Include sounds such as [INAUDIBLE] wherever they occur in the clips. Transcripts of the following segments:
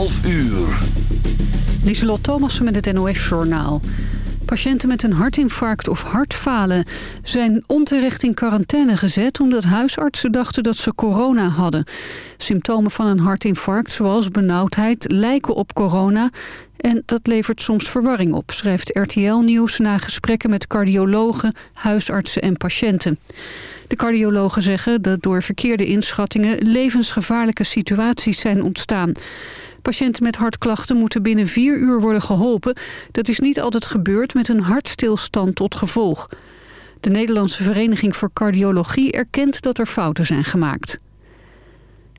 12 uur. Lieselot Thomassen met het NOS-journaal. Patiënten met een hartinfarct of hartfalen zijn onterecht in quarantaine gezet... omdat huisartsen dachten dat ze corona hadden. Symptomen van een hartinfarct, zoals benauwdheid, lijken op corona... en dat levert soms verwarring op, schrijft RTL Nieuws... na gesprekken met cardiologen, huisartsen en patiënten. De cardiologen zeggen dat door verkeerde inschattingen... levensgevaarlijke situaties zijn ontstaan... Patiënten met hartklachten moeten binnen vier uur worden geholpen. Dat is niet altijd gebeurd met een hartstilstand tot gevolg. De Nederlandse Vereniging voor Cardiologie erkent dat er fouten zijn gemaakt.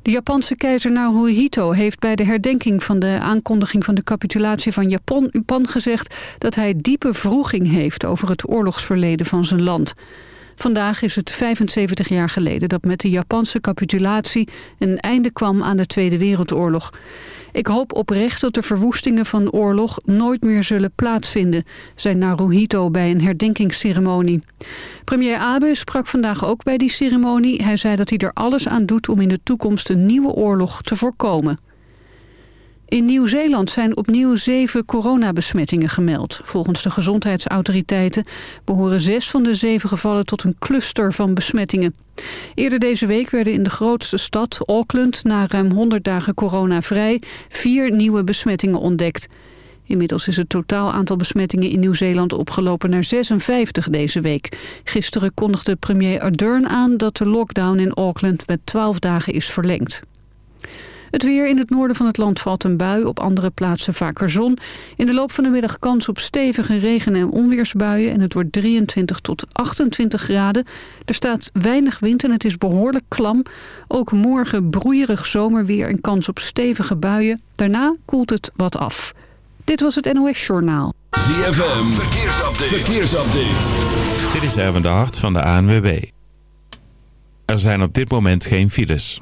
De Japanse keizer Naruhito heeft bij de herdenking van de aankondiging van de capitulatie van Japan, Japan gezegd dat hij diepe vroeging heeft over het oorlogsverleden van zijn land. Vandaag is het 75 jaar geleden dat met de Japanse capitulatie een einde kwam aan de Tweede Wereldoorlog. Ik hoop oprecht dat de verwoestingen van oorlog nooit meer zullen plaatsvinden, zei Naruhito bij een herdenkingsceremonie. Premier Abe sprak vandaag ook bij die ceremonie. Hij zei dat hij er alles aan doet om in de toekomst een nieuwe oorlog te voorkomen. In Nieuw-Zeeland zijn opnieuw zeven coronabesmettingen gemeld. Volgens de gezondheidsautoriteiten behoren zes van de zeven gevallen tot een cluster van besmettingen. Eerder deze week werden in de grootste stad, Auckland, na ruim 100 dagen coronavrij, vier nieuwe besmettingen ontdekt. Inmiddels is het totaal aantal besmettingen in Nieuw-Zeeland opgelopen naar 56 deze week. Gisteren kondigde premier Ardern aan dat de lockdown in Auckland met 12 dagen is verlengd. Het weer in het noorden van het land valt een bui, op andere plaatsen vaker zon. In de loop van de middag kans op stevige regen- en onweersbuien... en het wordt 23 tot 28 graden. Er staat weinig wind en het is behoorlijk klam. Ook morgen broeierig zomerweer en kans op stevige buien. Daarna koelt het wat af. Dit was het NOS Journaal. ZFM, verkeersupdate. verkeersupdate. Dit is Erwin de Hart van de ANWB. Er zijn op dit moment geen files.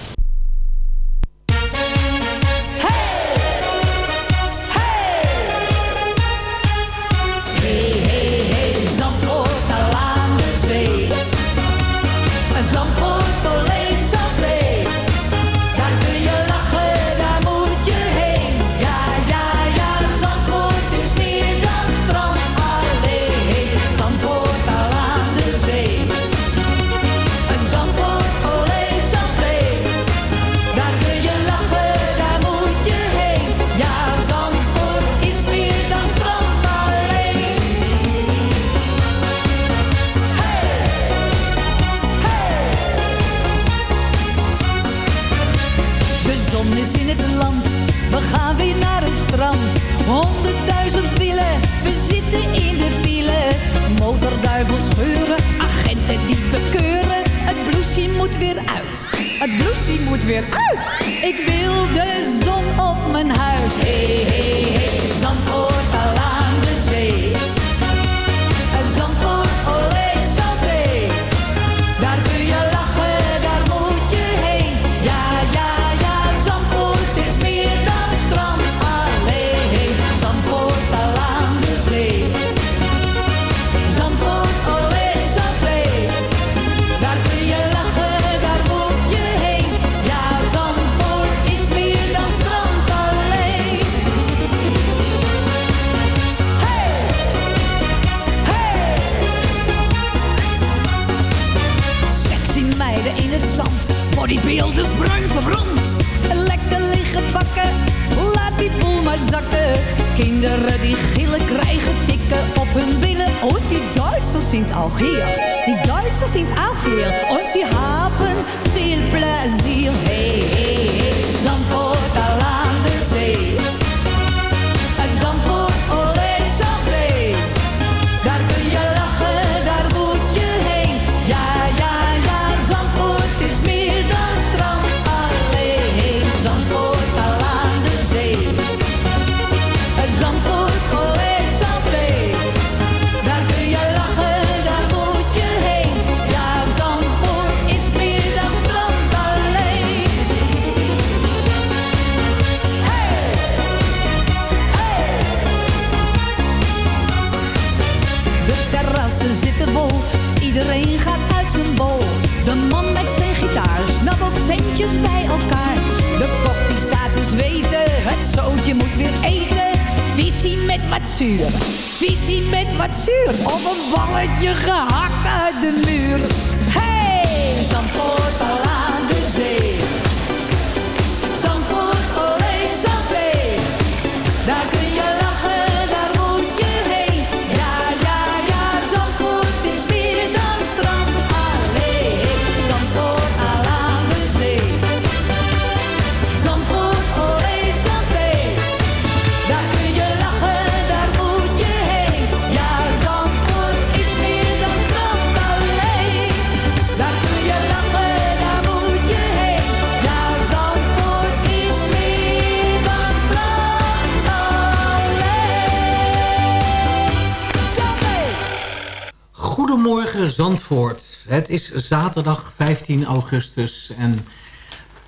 Is zaterdag 15 augustus en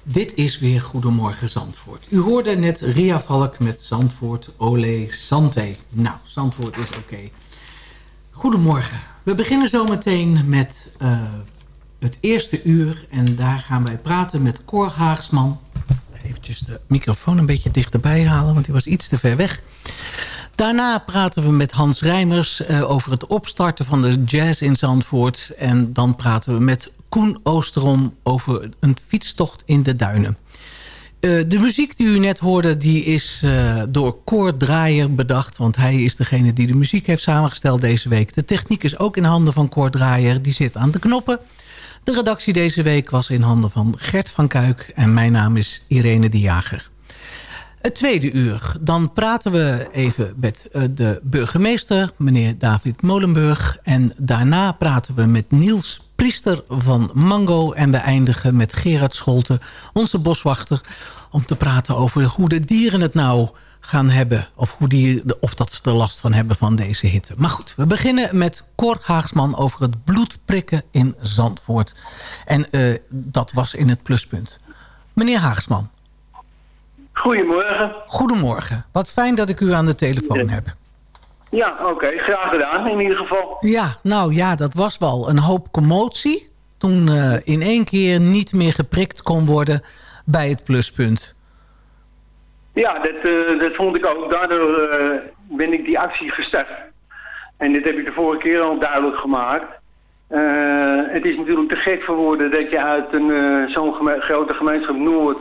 dit is weer Goedemorgen Zandvoort. U hoorde net Ria Valk met Zandvoort Olé Santé. Nou, Zandvoort is oké. Goedemorgen. We beginnen zometeen met eh, het eerste uur en daar gaan wij praten met Cor Haagsman. Eventjes de microfoon een beetje dichterbij halen, want die was iets te ver weg. Daarna praten we met Hans Rijmers eh, over het opstarten van de jazz in Zandvoort. En dan praten we met Koen Oosterom over een fietstocht in de duinen. Eh, de muziek die u net hoorde, die is eh, door Cor Draaier bedacht. Want hij is degene die de muziek heeft samengesteld deze week. De techniek is ook in handen van Cor Draaier. Die zit aan de knoppen. De redactie deze week was in handen van Gert van Kuik. En mijn naam is Irene de Jager. Het tweede uur. Dan praten we even met eh, de burgemeester, meneer David Molenburg. En daarna praten we met Niels Priester van Mango. En we eindigen met Gerard Scholte, onze boswachter... om te praten over hoe de dieren het nou gaan hebben. Of, hoe die, of dat ze er last van hebben van deze hitte. Maar goed, we beginnen met Cor Haagsman over het bloedprikken in Zandvoort. En eh, dat was in het pluspunt. Meneer Haagsman. Goedemorgen. Goedemorgen. Wat fijn dat ik u aan de telefoon heb. Ja, oké. Graag gedaan in ieder geval. Ja, nou ja, dat was wel een hoop commotie. Toen eh, in één keer niet meer geprikt kon worden bij het pluspunt. Ja, dat, eh, dat vond ik ook. Daardoor eh, ben ik die actie gestart. En dit heb ik de vorige keer al duidelijk gemaakt. Het is natuurlijk te gek voor woorden dat je uit een zo'n geme- grote gemeenschap Noord...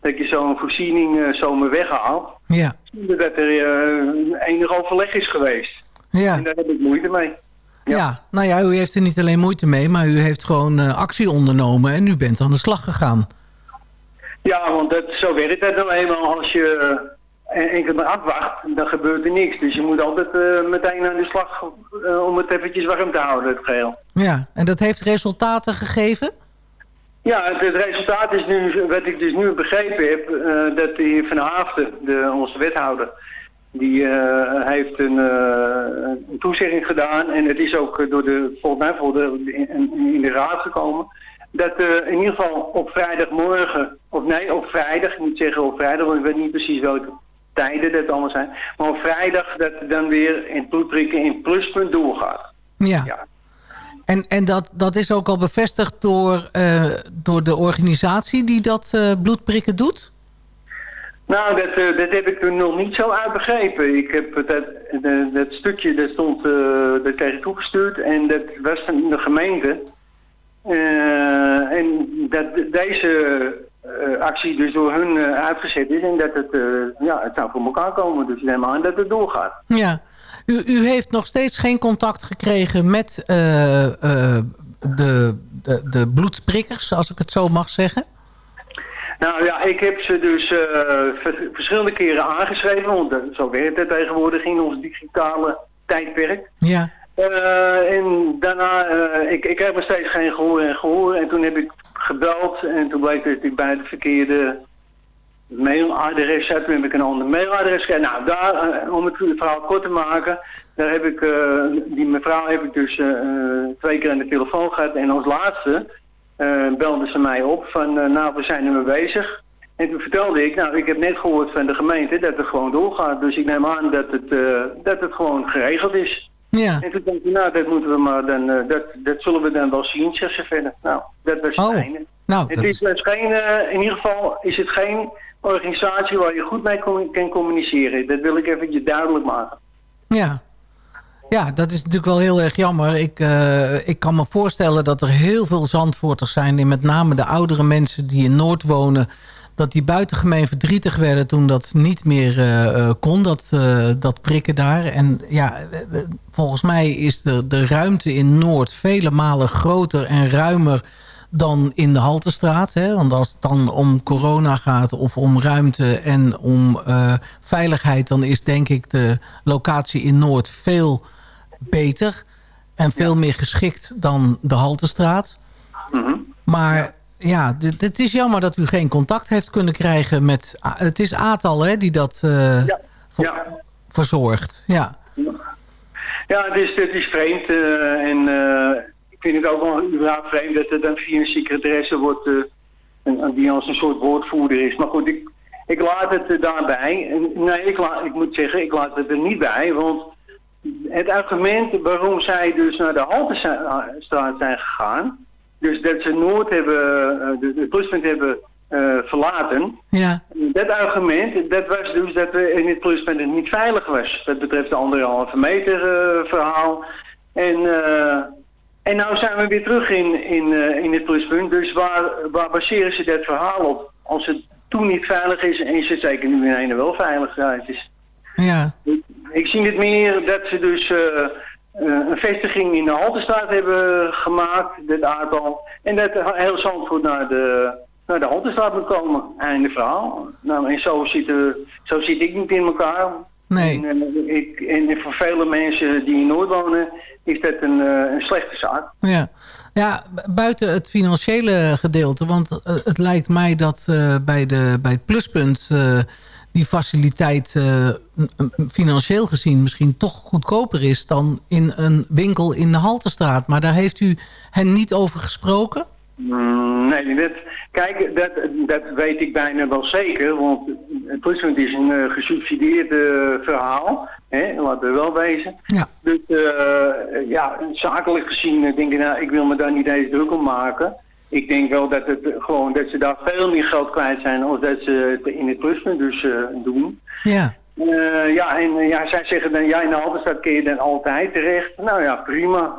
dat je zo'n voorziening eh, zomaar weghaalt. Ja, Zonder dat er eh, enig overleg is geweest. ja, En daar heb ik moeite mee. ja. Nou ja, u heeft er niet alleen moeite mee, maar u heeft gewoon eh, actie ondernomen en u bent aan de slag gegaan. Ja, want dat, zo werkt het nou eenmaal. Als je eh, enkel maar afwacht, dan gebeurt er niks. Dus je moet altijd meteen aan de slag om het eventjes warm te houden, het geheel. Ja, en dat heeft resultaten gegeven? Ja, het, het resultaat is nu, wat ik dus nu begrepen heb, eh, dat de heer Van Haafden, de, onze wethouder, die eh, heeft een, een toezegging gedaan en het is ook door de, volgens mij voor de, in, in de raad gekomen, dat in ieder geval op vrijdagmorgen, of nee, op vrijdag, ik moet zeggen op vrijdag, want ik weet niet precies welke tijden dat allemaal zijn, maar op vrijdag dat dan weer in bloedprikken in pluspunt doorgaat. Ja. Ja. En, en dat, dat is ook al bevestigd door, eh, door de organisatie die dat eh, bloedprikken doet? Nou, dat, eh, dat heb ik er nog niet zo uit begrepen. Ik heb dat, dat, dat stukje, dat stond, dat kreeg ik toegestuurd en dat was van de gemeente. En dat, deze actie dus door hun uitgezet is en dat het, ja, het zou voor elkaar komen. Dus neem aan dat het doorgaat. Ja. U, u heeft nog steeds geen contact gekregen met eh, eh, de, de, de bloedprikkers, als ik het zo mag zeggen? Nou ja, ik heb ze dus eh, ver- verschillende keren aangeschreven, want zo werkt het tegenwoordig in ons digitale tijdperk. Ja. En daarna, ik, ik heb nog steeds geen gehoor en gehoor. En toen heb ik gebeld en toen bleek dat ik bij het verkeerde mailadres heb ik een ander mailadres gekregen. Nou, daar, eh, om het verhaal kort te maken, daar heb ik, eh, die mevrouw heb ik dus eh, twee keer aan de telefoon gehad. En als laatste eh belde ze mij op van, nou, we zijn er mee bezig. En toen vertelde ik, nou, ik heb net gehoord van de gemeente dat het gewoon doorgaat. Dus ik neem aan dat het, dat het gewoon geregeld is. Ja. En toen dacht ik, nou, dat moeten we maar dan, dat, dat zullen we dan wel zien, zegt ze verder. Nou, dat was het Oh, einde. Nou, het is is- dus geen, eh, in ieder geval is het geen organisatie waar je goed mee com- kan communiceren. Dat wil ik eventjes duidelijk maken. Ja. Ja, dat is natuurlijk wel heel erg jammer. Ik, eh, ik kan me voorstellen dat er heel veel Zandvoorters zijn... en met name de oudere mensen die in Noord wonen... dat die buitengemeen verdrietig werden toen dat niet meer eh, kon, dat, dat prikken daar. En ja, volgens mij is de, de ruimte in Noord vele malen groter en ruimer dan in de Haltestraat. Hè? Want als het dan om corona gaat of om ruimte en om eh, veiligheid... dan is denk ik de locatie in Noord veel beter en veel meer geschikt dan de Haltestraat. Mhm. Maar ja, dit- het is jammer dat u geen contact heeft kunnen krijgen met... Het is Atal hè, die dat eh, Ja. voor- verzorgt. Ja. Ja, het is, het is vreemd. eh, en vind het ook wel überhaupt vreemd dat er dan via een secretaresse wordt... eh, een- die als een soort woordvoerder is. Maar goed, ik, ik laat het eh, daarbij. Nee, ik, laat, ik moet zeggen, ik laat het er niet bij. Want het argument waarom zij dus naar de Haltestraat zijn gegaan... dus dat ze Noord hebben, eh, de, de pluspunt hebben eh, verlaten... Ja. Dat argument, dat was dus dat we in het pluspunt het niet veilig was. Dat betreft de anderhalve meter eh, verhaal. En, eh, en nou zijn we weer terug in, in, eh, in het pluspunt. Dus waar, waar baseren ze dat verhaal op? Als het toen niet veilig is, en is het zeker nu in ene wel veilig. Ja, het is, Ja. ik, ik zie het meer dat ze dus eh, eh, een vestiging in de Haltestraat hebben gemaakt, dit aantal. En dat heel Zandvoort naar de, naar de Haltestraat moet komen. Einde verhaal. Nou, en zo zit, zo zit ik niet in elkaar. Nee. En, eh, ik, en voor vele mensen die in Noord wonen, is dat een, eh, een slechte zaak. Ja. ja, buiten het financiële gedeelte. Want eh, het lijkt mij dat bij, de, bij het pluspunt... die faciliteit financieel gezien misschien toch goedkoper is... dan in een winkel in de Haltestraat. Maar daar heeft u hen niet over gesproken? Mm, nee, dat, kijk, dat, dat weet ik bijna wel zeker, want het pluspunt is een eh, gesubsidieerd eh, verhaal, hè, laten we wel wezen. Ja. Dus eh, ja, zakelijk gezien denk ik, nou, ik wil me daar niet eens druk om maken. Ik denk wel dat, het, gewoon, dat ze daar veel meer geld kwijt zijn als dat ze het in het pluspunt dus doen. Ja. Ja, en ja, zij zeggen dan, ja, in de Halterstad kun je dan altijd terecht. Nou ja, prima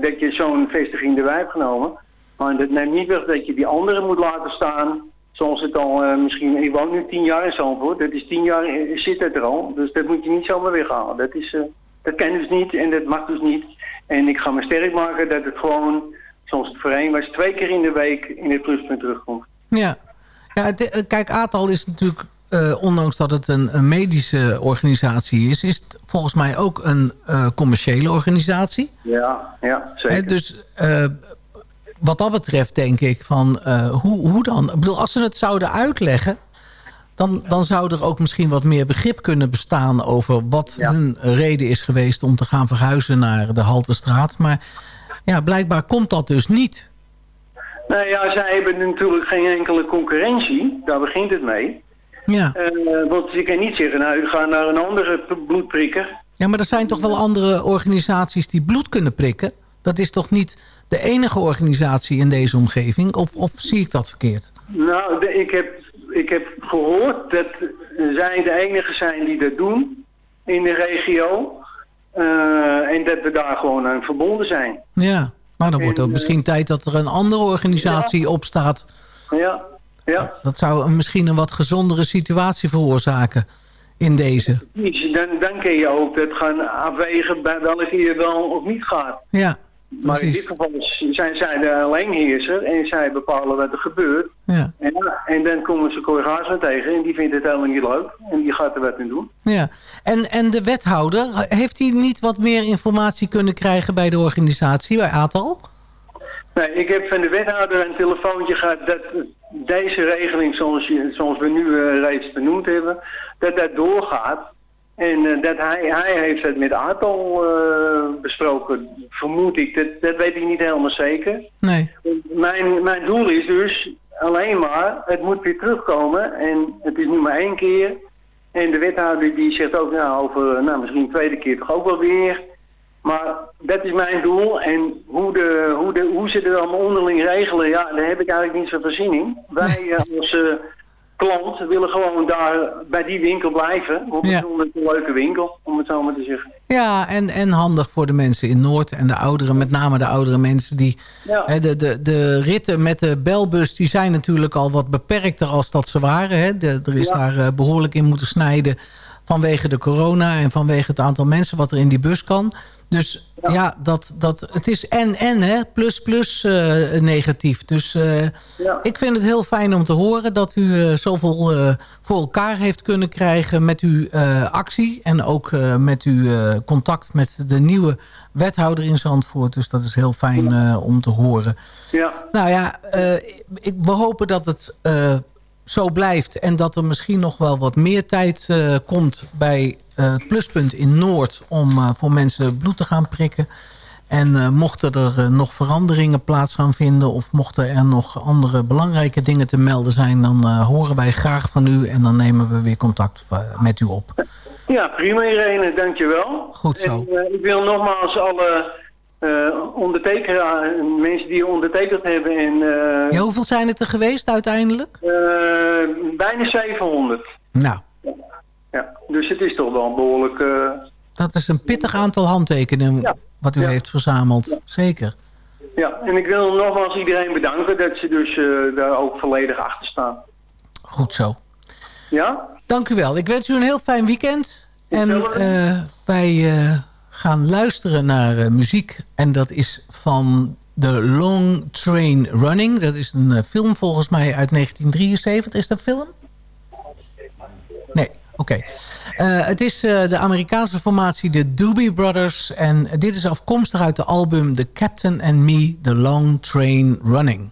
dat je zo'n vestiging erbij hebt genomen. Maar dat neemt niet weg dat je die anderen moet laten staan. Zoals het al eh, misschien, ik woon nu tien jaar in Zandvoort. Dat is tien jaar, eh, zit het er al. Dus dat moet je niet zomaar weghalen. Dat, is, eh, dat kan dus niet en dat mag dus niet. En ik ga me sterk maken dat het gewoon, zoals het voorheen was, twee keer in de week in het pluspunt terugkomt. Ja, ja het- kijk, ATAL is natuurlijk, ondanks dat het een, een medische organisatie is... is het volgens mij ook een commerciële organisatie. Ja, ja, zeker. dus eh, wat dat betreft denk ik van, eh, hoe, hoe dan? Ik bedoel, als ze het zouden uitleggen... Dan, dan zou er ook misschien wat meer begrip kunnen bestaan... over wat Ja. hun reden is geweest om te gaan verhuizen naar de Haltestraat. Maar ja, blijkbaar komt dat dus niet. Nou ja, zij hebben natuurlijk geen enkele concurrentie. Daar begint het mee. Ja. Eh, want je kan niet zeggen, nou, u gaat naar een andere bloedprikker. Ja, maar er zijn toch wel andere organisaties die bloed kunnen prikken? Dat is toch niet de enige organisatie in deze omgeving? Of, of zie ik dat verkeerd? Nou, de- ik, heb, ik heb gehoord dat zij de enige zijn die dat doen in de regio. Eh, en dat we daar gewoon aan verbonden zijn. Ja, maar dan wordt het En, misschien tijd dat er een andere organisatie opstaat. Ja, Ja. Dat zou misschien een wat gezondere situatie veroorzaken in deze. Dan, dan kun je ook het gaan afwegen bij welke je wel of niet gaat. Ja, Maar in dit geval zijn zij de alleenheerser en zij bepalen wat er gebeurt. ja, En, en dan komen ze collega's mee tegen en die vindt het helemaal niet leuk. En die gaat er wat in doen. ja. En, en de wethouder, heeft hij niet wat meer informatie kunnen krijgen bij de organisatie, bij ATAL? Nee, ik heb van de wethouder een telefoontje gehad dat deze regeling, zoals, je, zoals we nu eh, reeds benoemd hebben, dat dat doorgaat. En eh, dat hij, hij heeft het met Atal eh, besproken, vermoed ik. Dat, dat weet ik niet helemaal zeker. Nee. Mijn, mijn doel is dus alleen maar, het moet weer terugkomen. En het is nu maar één keer. En de wethouder die zegt ook, nou, over nou, misschien een tweede keer toch ook wel weer. Maar dat is mijn doel. En hoe, de, hoe, de, hoe ze het allemaal onderling regelen, ja, daar heb ik eigenlijk niet zoveel zin in. Wij eh, als klant willen gewoon daar bij die winkel blijven. Want Ja. het is een leuke winkel, om het zo maar te zeggen. Ja, en, en handig voor de mensen in Noord en de ouderen, met name de oudere mensen die... Ja. De, de, de ritten met de belbus die zijn natuurlijk al wat beperkter als dat ze waren. Hè. Er is Ja. daar eh, behoorlijk in moeten snijden vanwege de corona... en vanwege het aantal mensen wat er in die bus kan. Dus ja, dat, dat, het is en en, hè, plus plus eh, negatief. Dus eh, Ja. ik vind het heel fijn om te horen dat u eh, zoveel voor elkaar heeft kunnen krijgen met uw actie. En ook met uw contact met de nieuwe wethouder in Zandvoort. Dus dat is heel fijn om te horen. Ja. Nou ja, ik, we hopen dat het zo blijft. En dat er misschien nog wel wat meer tijd eh, komt bij eh, het Pluspunt in Noord... om eh, voor mensen bloed te gaan prikken. En eh, mochten er eh, nog veranderingen plaats gaan vinden... of mochten er nog andere belangrijke dingen te melden zijn... dan eh, horen wij graag van u en dan nemen we weer contact eh, met u op. Ja, prima Irene, dankjewel. Goed zo. En, eh, ik wil nogmaals alle eh ondertekenen, mensen die ondertekend hebben en eh, Ja, hoeveel zijn het er geweest uiteindelijk? eh, bijna 700. Nou, Ja, dus het is toch wel een behoorlijk... eh, dat is een pittig aantal handtekeningen Ja. wat u Ja. heeft verzameld. Zeker. ja, en ik wil nogmaals iedereen bedanken dat ze dus eh, daar ook volledig achter staan. Goed zo. Ja? Dank u wel. Ik wens u een heel fijn weekend. En eh, wij eh, gaan luisteren naar eh, muziek. En dat is van The Long Train Running. Dat is een eh, film volgens mij uit 1973. Is dat film? Nee, oké. Eh, het is de Amerikaanse formatie de Doobie Brothers. En dit is afkomstig uit de album The Captain and Me, The Long Train Running.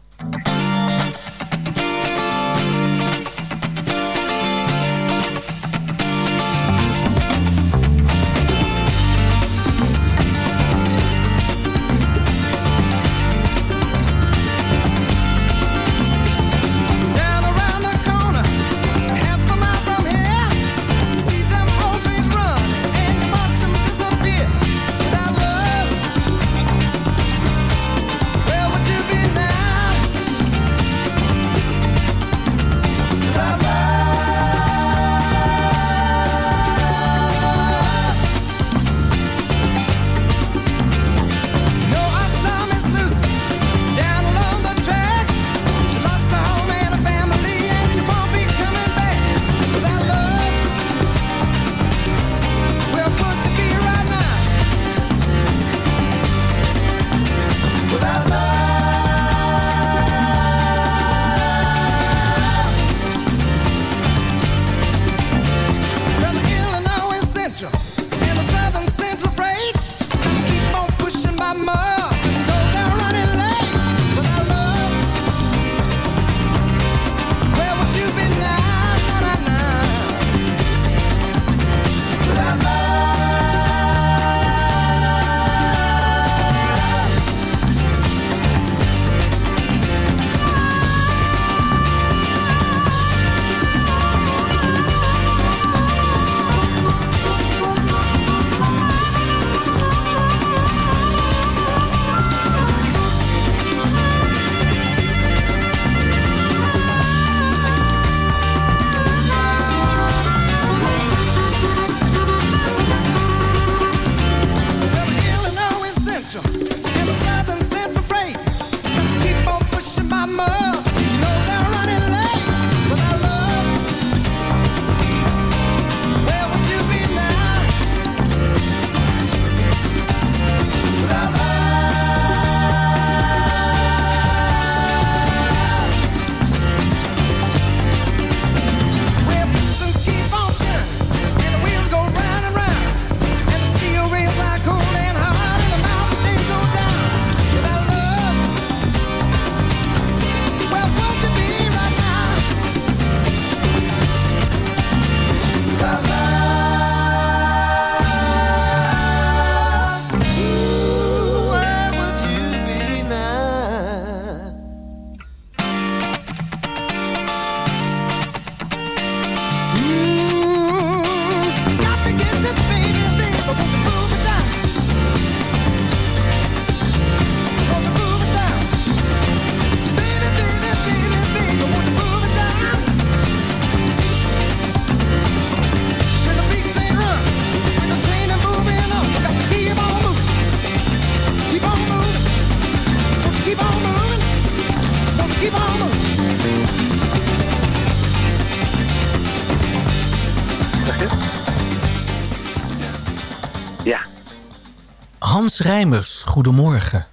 Hans Rijmers, goedemorgen.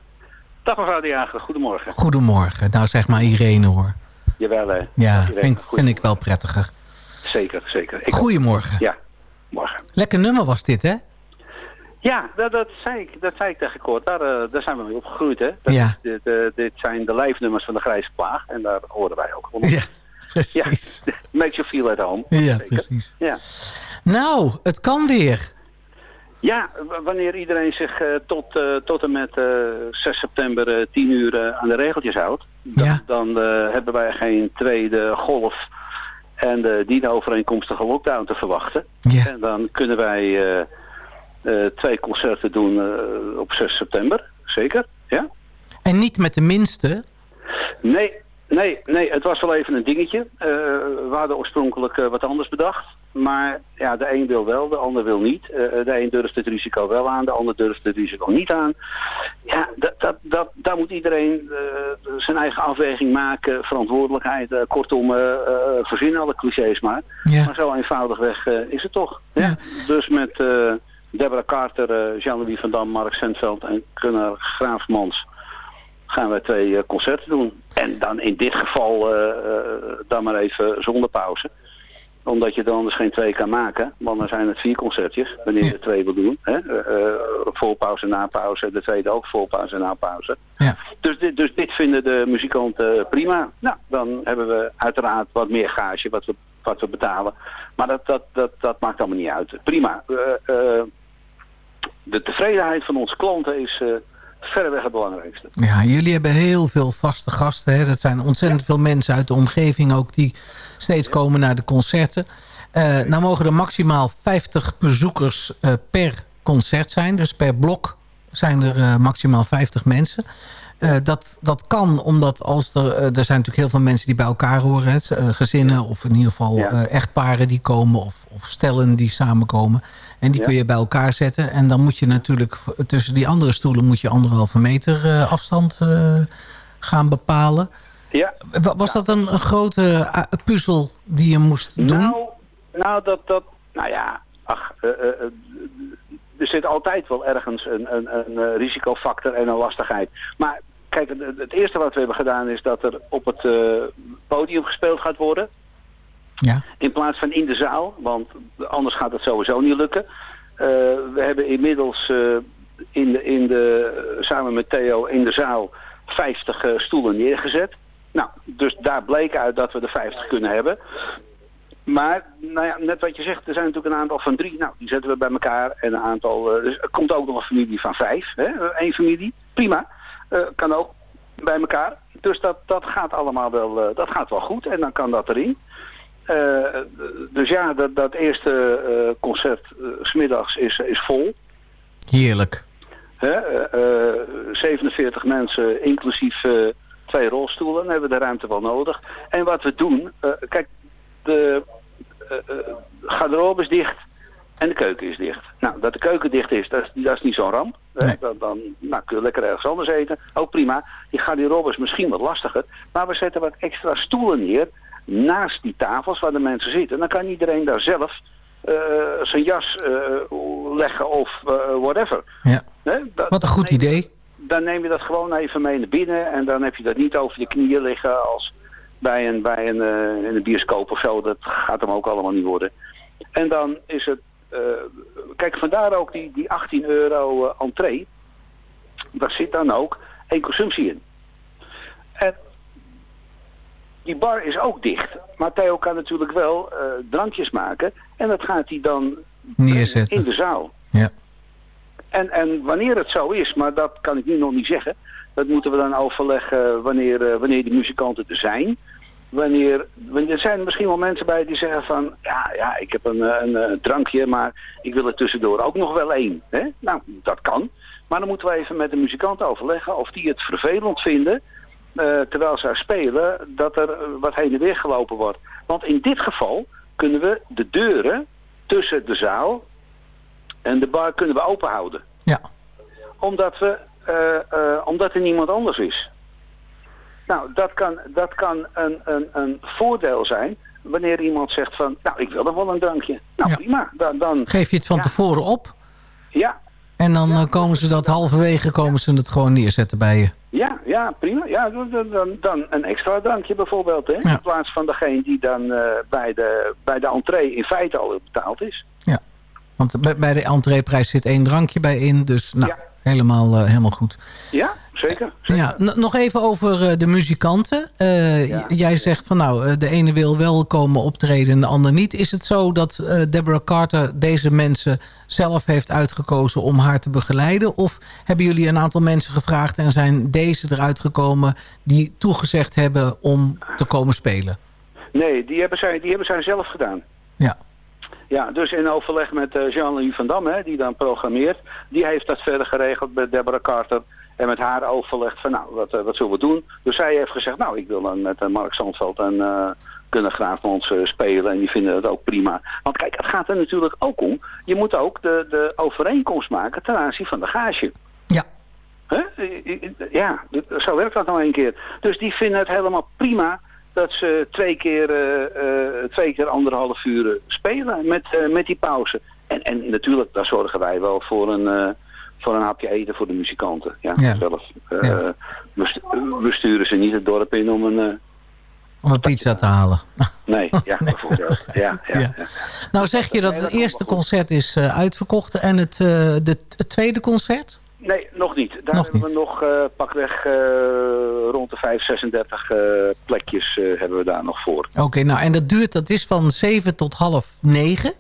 Dag mevrouw de Jager, goedemorgen. Goedemorgen. Nou, zeg maar Irene hoor. Jawel hè. Ja, vind, ik wel prettiger. Zeker, zeker. Ik ook. Goedemorgen. Ja, morgen. Lekker nummer was dit, hè? Ja, dat, dat, zei ik, dat zei ik tegen Kort. Daar, eh, daar zijn we mee opgegroeid hè. Dat Ja. dit, eh, dit zijn de lijfnummers van de Grijze Plaag. En daar horen wij ook. Ja, precies. Makes you feel at home. Ja, Zeker. precies. Ja. Nou, het kan weer. Ja, wanneer iedereen zich eh, tot, eh, tot en met eh, 6 september eh, 10 uur aan de regeltjes houdt, dan, Ja. dan hebben wij geen tweede golf en de dienovereenkomstige lockdown te verwachten. Ja. En dan kunnen wij twee concerten doen op 6 september, zeker. Ja? En niet met de minste. Nee, nee, nee, het was wel even een dingetje. Eh, we hadden oorspronkelijk eh, wat anders bedacht. Maar ja, de een wil wel, de ander wil niet. Eh, de een durft het risico wel aan, de ander durft het risico niet aan. Ja, dat, dat, dat, daar moet iedereen zijn eigen afweging maken, verantwoordelijkheid. kortom, verzinnen alle clichés maar. Ja. Maar zo eenvoudigweg eh, is het toch. Ja. Dus met Deborah Carter, Jean-Louis van Dam, Mark Sentveld en Gunnar Graafmans gaan wij twee eh, concerten doen. En dan in dit geval eh, eh, dan maar even zonder pauze. Omdat je dan anders geen twee kan maken. Want dan zijn het vier concertjes, wanneer je Ja. er twee wil doen. Hè? Voorpauze, na pauze. De tweede ook voorpauze, na pauze. Ja. Dus dit, dus dit vinden de muzikanten prima. Nou, dan hebben we uiteraard wat meer gage wat we, wat we betalen. Maar dat, dat, dat, dat maakt allemaal niet uit. Prima. De tevredenheid van onze klanten is verreweg het belangrijkste. Ja, jullie hebben heel veel vaste gasten. Hè? Dat zijn ontzettend veel mensen uit de omgeving ook die steeds komen naar de concerten. Eh, nou mogen er maximaal 50 bezoekers eh, per concert zijn. Dus per blok zijn er eh, maximaal 50 mensen. Eh, dat, dat kan omdat als er... eh, er zijn natuurlijk heel veel mensen die bij elkaar horen. Hè? Eh, gezinnen of in ieder geval Ja. echtparen die komen. Of, of stellen die samenkomen. En die Ja. kun je bij elkaar zetten. En dan moet je natuurlijk tussen die andere stoelen... moet je anderhalve meter afstand gaan bepalen. Ja, Wa- Was dat een, een grote puzzel die je moest doen? Nou, nou, dat, dat, nou ja, ach, er zit altijd wel ergens een, een, een eh, risicofactor en een lastigheid. Maar kijk, het, het eerste wat we hebben gedaan is dat er op het eh, podium gespeeld gaat worden. Ja. In plaats van in de zaal, want anders gaat het sowieso niet lukken. Eh, we hebben inmiddels in de, in de, samen met Theo in de zaal 50 eh, stoelen neergezet. Nou, dus daar bleek uit dat we er 50 kunnen hebben. Maar, nou ja, net wat je zegt, er zijn natuurlijk een aantal van drie. Nou, die zetten we bij elkaar. En een aantal, eh, dus er komt ook nog een familie van vijf. Hè? Eén familie, prima. Eh, kan ook bij elkaar. Dus dat, dat gaat allemaal wel, eh, dat gaat wel goed. En dan kan dat erin. Dus ja, dat, dat eerste concert smiddags is, is vol. Heerlijk. Hè? eh, eh, 47 mensen, inclusief twee rolstoelen, hebben we de ruimte wel nodig. En wat we doen, kijk, de garderobe is dicht en de keuken is dicht. Nou, dat de keuken dicht is, dat is, dat is niet zo'n ramp. Nee. Dan, dan nou, kun je lekker ergens anders eten, ook prima. Die garderobe is misschien wat lastiger, maar we zetten wat extra stoelen neer naast die tafels waar de mensen zitten. Dan kan iedereen daar zelf eh, zijn jas eh, leggen of eh, whatever. Ja. Dat- Wat een goed idee. Dan neem je dat gewoon even mee naar binnen en dan heb je dat niet over je knieën liggen als bij een, bij een, eh, in een bioscoop of zo. Dat gaat hem ook allemaal niet worden. En dan is het, eh, kijk vandaar ook die, die 18 euro eh, entree. Daar zit dan ook één consumptie in. En die bar is ook dicht. Maar Theo kan natuurlijk wel drankjes maken. En dat gaat hij dan Neerzetten. in de zaal. Ja. En, en wanneer het zo is, maar dat kan ik nu nog niet zeggen. Dat moeten we dan overleggen wanneer, eh, wanneer die muzikanten er zijn. Wanneer, wanneer, er zijn misschien wel mensen bij die zeggen van... Ja, ja ik heb een, eh, een, eh, drankje, maar ik wil er tussendoor ook nog wel één. Hè? Nou, dat kan. Maar dan moeten we even met de muzikanten overleggen of die het vervelend vinden... terwijl zij spelen, dat er wat heen en weer gelopen wordt. Want in dit geval kunnen we de deuren tussen de zaal en de bar kunnen we open houden. Ja. Omdat, we, omdat er niemand anders is. Nou, dat kan, dat kan een, een, een voordeel zijn wanneer iemand zegt van... Nou, ik wil nog wel een drankje. Nou, Ja. prima. Dan, dan, Geef je het van Ja. tevoren op? ja, En dan eh, komen ze dat halverwege komen ze het gewoon neerzetten bij je. Ja, ja, prima. Ja, dan, dan- een extra drankje bijvoorbeeld. Hè? Ja. In plaats van degene die dan eh, bij, de, bij de entree in feite al betaald is. Want bij, bij de entreeprijs zit één drankje bij in. Dus nou, Ja. Helemaal, eh, helemaal goed. Ja, zeker. zeker. Ja, nog even over eh, de muzikanten. Eh, Ja. Jij zegt van nou, de ene wil wel komen optreden en de ander niet. Is het zo dat Deborah Carter deze mensen zelf heeft uitgekozen om haar te begeleiden? Of hebben jullie een aantal mensen gevraagd en zijn deze eruit gekomen die toegezegd hebben om te komen spelen? Nee, die hebben, zij, die hebben zij zelf gedaan. Ja. Ja, dus in overleg met eh, Jean-Louis van Damme, hè, die dan programmeert. Die heeft dat verder geregeld met Deborah Carter. En met haar overlegd van, nou, wat, eh, wat zullen we doen? Dus zij heeft gezegd, nou, ik wil dan met eh, Mark Zandveld en uh, kunnen Graafmans eh, spelen. En die vinden het ook prima. Want kijk, het gaat er natuurlijk ook om. Je moet ook de, de overeenkomst maken ten aanzien van de gage. Ja. Ja, zo werkt dat nou een keer. Dus die vinden het helemaal prima dat ze twee keer, uh, uh, twee keer anderhalf uur spelen met, uh, met die pauze. En, en natuurlijk, daar zorgen wij wel voor een, voor een hapje eten voor de muzikanten. Ja, Ja. zelf. Ja. We, stu- we sturen ze niet het dorp in om een... Om een pizza te halen. [LAUGHS] nee, ja, [LAUGHS] bijvoorbeeld. Ja, ja, Ja. ja. Nou zeg je dat Nee, het eerste concert is eh, uitverkocht en het, eh, de, het tweede concert? Nee, nog niet. Daar Nog hebben niet. we nog uh, pakweg uh, rond de 5, 36 uh, plekjes hebben we daar nog voor. Oké, nou en dat duurt, dat is van 7 tot half 9.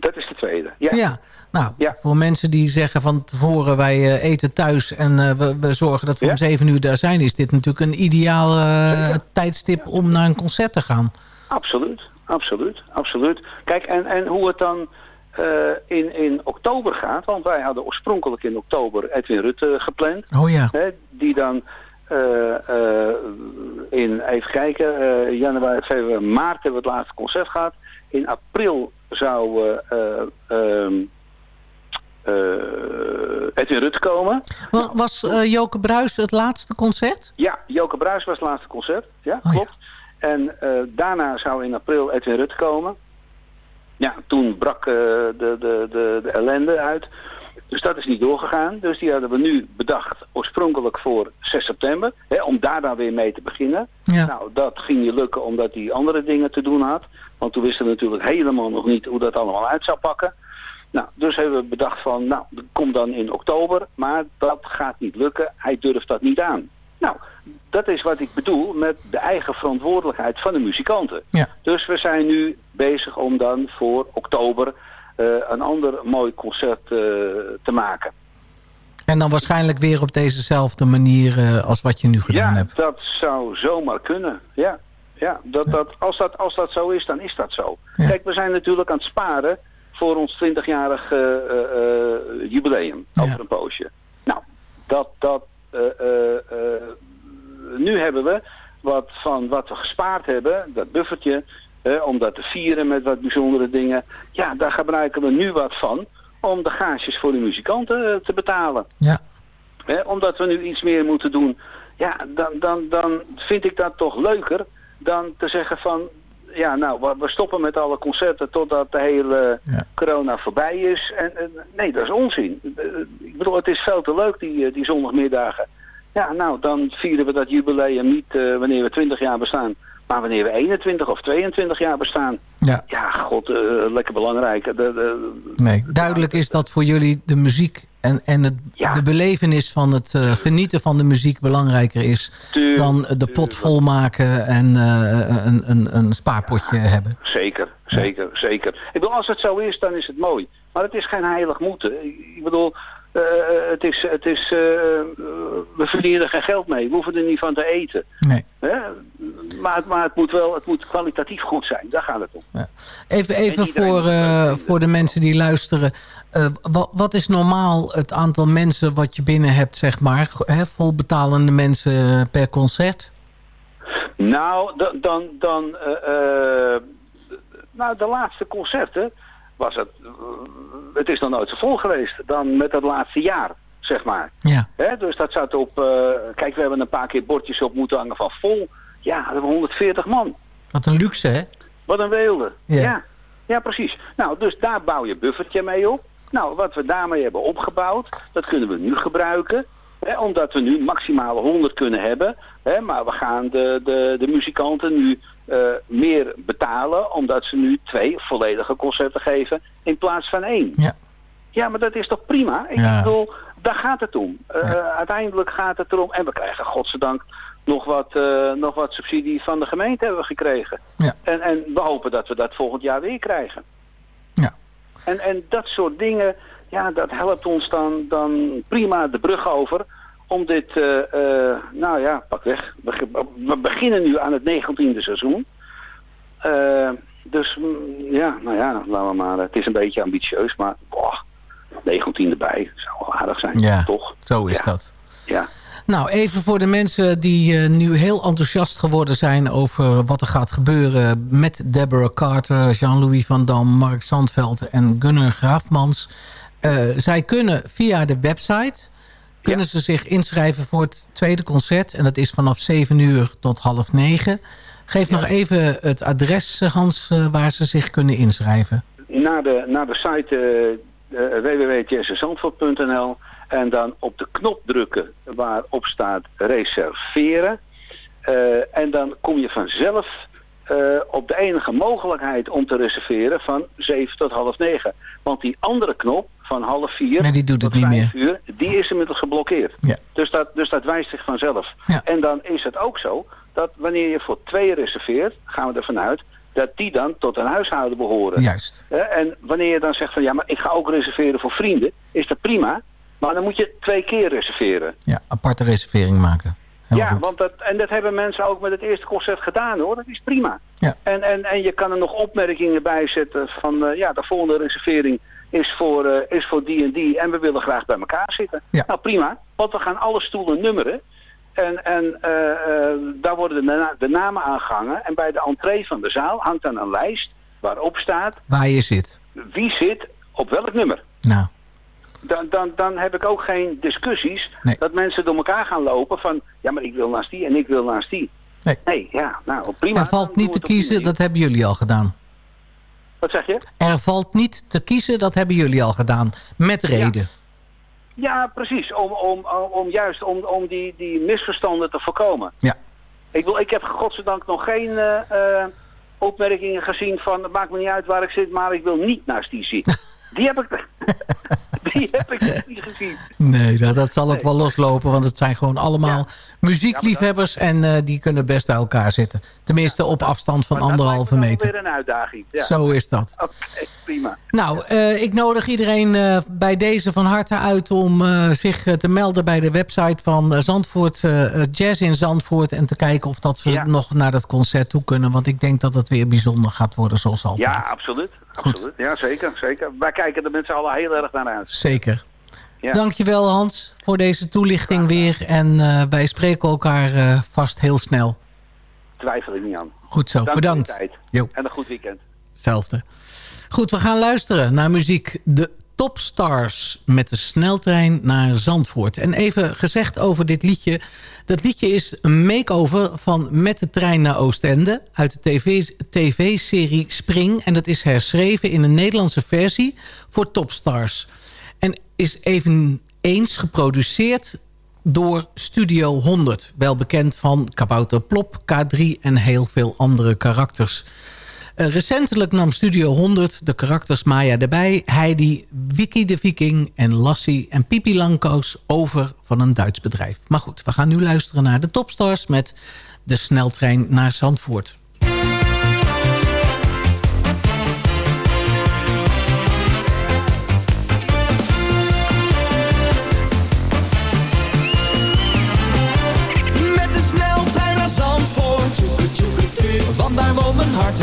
Dat is de tweede. Ja. Ja, nou, Ja. voor mensen die zeggen van tevoren wij eh, eten thuis en eh, we, we zorgen dat we Ja. om 7 uur daar zijn, is dit natuurlijk een ideaal eh, tijdstip om naar een concert te gaan. Absoluut, absoluut, absoluut. Kijk, en, en hoe het dan eh, in, in oktober gaat, want wij hadden oorspronkelijk in oktober Edwin Rutte gepland. Oh ja, Hè, die dan eh, eh, in, even kijken, januari, februari, maart hebben we het laatste concert gehad. In april zou eh, eh, ehm, eh, Edwin Rutte komen. was, was Joke Bruis het laatste concert? Ja, Joke Bruis was het laatste concert. Ja, Oh, klopt. En daarna zou in april Edwin Rutte komen. Ja, toen brak eh, de, de, de, de ellende uit. Dus dat is niet doorgegaan. Dus die hadden we nu bedacht oorspronkelijk voor 6 september. Hè, om daar dan weer mee te beginnen. Ja. Nou, dat ging niet lukken omdat hij andere dingen te doen had. Want toen wisten we natuurlijk helemaal nog niet hoe dat allemaal uit zou pakken. Nou, dus hebben we bedacht van, nou, dat komt dan in oktober. Maar dat gaat niet lukken. Hij durft dat niet aan. Nou, dat is wat ik bedoel met de eigen verantwoordelijkheid van de muzikanten. Ja. Dus we zijn nu bezig om dan voor oktober eh, een ander mooi concert eh, te maken. En dan waarschijnlijk weer op dezezelfde manier eh, als wat je nu gedaan ja, hebt. dat zou zomaar kunnen. Ja, ja dat, dat, als, dat, als dat zo is, dan is dat zo. Ja. Kijk, we zijn natuurlijk aan het sparen voor ons 20-jarig eh, eh, eh, jubileum Ja. over een poosje. Nou, dat, dat, nu hebben we wat van wat we gespaard hebben, dat buffertje, eh, om dat te vieren met wat bijzondere dingen. Ja, daar gebruiken we nu wat van om de gages voor de muzikanten eh, te betalen. Ja. Omdat we nu iets meer moeten doen. Ja, dan, dan, dan vind ik dat toch leuker dan te zeggen van... Ja, nou, we- stoppen met alle concerten totdat de hele Ja. corona voorbij is. En, en, nee, dat is onzin. Eh, Ik bedoel, het is veel te leuk, die, eh, die zondagmiddagen. Ja, nou, dan vieren we dat jubileum niet eh, wanneer we 20 jaar bestaan... maar wanneer we 21 of 22 jaar bestaan. Ja. Ja, god, eh, lekker belangrijk. De, de, Nee, duidelijk is dat voor jullie de muziek en, en het, Ja. de belevenis van het eh, genieten van de muziek belangrijker is dan de pot tuurlijk. volmaken en een, een, een spaarpotje hebben. Zeker, zeker, zeker. Ik bedoel, als het zo is, dan is het mooi. Maar het is geen heilig moeten. Ik bedoel, het is, het is, eh, we verdienen er geen geld mee. We hoeven er niet van te eten. Nee. Hè? Maar, het- maar het moet wel, het moet kwalitatief goed zijn. Daar gaat het om. Even, even En iedereen voor, eh, voor de mensen die luisteren. Eh, wat, wat is normaal het aantal mensen wat je binnen hebt, zeg maar? Hè, volbetalende mensen per concert? Nou, dan, dan, dan eh, eh, nou, de laatste concerten was het, eh, het is dan nooit zo vol geweest dan met het laatste jaar, zeg maar. Ja. Dus dat zat op, eh, kijk, we hebben een paar keer bordjes op moeten hangen van vol. Ja, dat hebben we 140 man. Wat een luxe, hè? Wat een weelde. Ja. Ja. ja. precies. Nou, dus daar bouw je buffertje mee op. Nou, wat we daarmee hebben opgebouwd, dat kunnen we nu gebruiken. Omdat we nu maximaal 100 kunnen hebben. Hè, maar we gaan de, de, de muzikanten nu eh, meer betalen. Omdat ze nu twee volledige concerten geven in plaats van één. Ja. Ja, maar dat is toch prima? Ik Ja. bedoel, daar gaat het om. Eh, Uiteindelijk gaat het erom. En we krijgen godzijdank nog wat, eh, nog wat subsidie van de gemeente hebben we gekregen. Ja. En, en we hopen dat we dat volgend jaar weer krijgen. Ja. En, en dat soort dingen, ja, dat helpt ons dan, dan prima de brug over. Om dit, eh, eh, nou ja, pak weg. We, beginnen nu aan het 19e seizoen. Eh, dus mm, ja, nou ja, laten we maar. Het is een beetje ambitieus, maar boah, 19 erbij zou wel aardig zijn, Ja, toch? zo is Ja. dat. Ja. Nou, even voor de mensen die nu heel enthousiast geworden zijn... over wat er gaat gebeuren met Deborah Carter, Jean-Louis van Dam... Mark Zandveld en Gunnar Graafmans. Zij kunnen via de website... kunnen ze zich inschrijven voor het tweede concert. En dat is vanaf 7 uur tot half 9. Geef nog even het adres, eh, Hans, eh, waar ze zich kunnen inschrijven. naar de, naar de site uh, en dan op de knop drukken waarop staat reserveren. En dan kom je vanzelf op de enige mogelijkheid om te reserveren van 7 tot half 9. Want die andere knop van half 4 Nee, die doet het tot niet 5 meer. uur, die is inmiddels geblokkeerd. Ja. Dus, dat, dus dat wijst zich vanzelf. Ja. En dan is het ook zo dat wanneer je voor twee reserveert, gaan we ervan uit dat die dan tot een huishouden behoren. Juist. En wanneer je dan zegt van ja, maar ik ga ook reserveren voor vrienden, is dat prima. Maar dan moet je twee keer reserveren. Ja, aparte reservering maken. Heel ja, goed. want dat, en dat hebben mensen ook met het eerste concert gedaan hoor. Dat is prima. Ja. En, en, en je kan er nog opmerkingen bij zetten van eh, ja, de volgende reservering is voor, eh, is voor die en die. En we willen graag bij elkaar zitten. Ja. Nou prima, want we gaan alle stoelen nummeren. En, en eh, eh, daar worden de, na- de namen aangehangen. En bij de entree van de zaal hangt dan een lijst waarop staat Waar je zit. wie zit op welk nummer. Nou, Dan, dan, dan heb ik ook geen discussies Nee. dat mensen door elkaar gaan lopen van... ja, maar ik wil naast die en ik wil naast die. Nee. ja, nou prima. er valt niet te kiezen, dat hebben jullie al gedaan. Wat zeg je? Er valt niet te kiezen, dat hebben jullie al gedaan. Met reden. Ja, precies. Om, om, om, juist om, om die, die misverstanden te voorkomen. Ja. Ik, wil, ik heb godzijdank nog geen eh, eh, opmerkingen gezien van... het maakt me niet uit waar ik zit, maar ik wil niet naast die zitten. [LAUGHS] Die heb ik, [LAUGHS] die heb ik nog niet gezien. Nee, dat, dat zal ook wel loslopen, want het zijn gewoon allemaal muziekliefhebbers... en eh, die kunnen best bij elkaar zitten. Tenminste op afstand van Maar dat anderhalve lijkt me wel meter. weer een uitdaging. Ja. Zo is dat. Oké, prima. Nou, eh, ik nodig iedereen eh, bij deze van harte uit om zich te melden bij de website van Zandvoort, Jazz in Zandvoort. En te kijken of dat ze nog naar dat concert toe kunnen. Want ik denk dat het weer bijzonder gaat worden zoals altijd. Ja, absoluut. Goed. absoluut. Ja, zeker, zeker. Wij kijken er met z'n allen heel erg naar uit. Zeker. Ja. Dankjewel Hans voor deze toelichting weer. En eh, wij spreken elkaar eh, vast heel snel. Twijfel ik niet aan. Goed zo, Dank bedankt. voor tijd. En een goed weekend. Hetzelfde. Goed, we gaan luisteren naar muziek. De Topstars met de sneltrein naar Zandvoort. En even gezegd over dit liedje. Dat liedje is een make-over van Met de trein naar Oostende... uit de TV tv-serie Spring. En dat is herschreven in een Nederlandse versie voor Topstars. En is eveneens geproduceerd door Studio 100. Wel bekend van Kabouter Plop, K3 en heel veel andere karakters. Eh, recentelijk nam Studio 100 de karakters Maya erbij... Heidi, Wiki de Viking en Lassie en Pipi Langkoos over van een Duits bedrijf. Maar goed, we gaan nu luisteren naar de Topstars... met de sneltrein naar Zandvoort.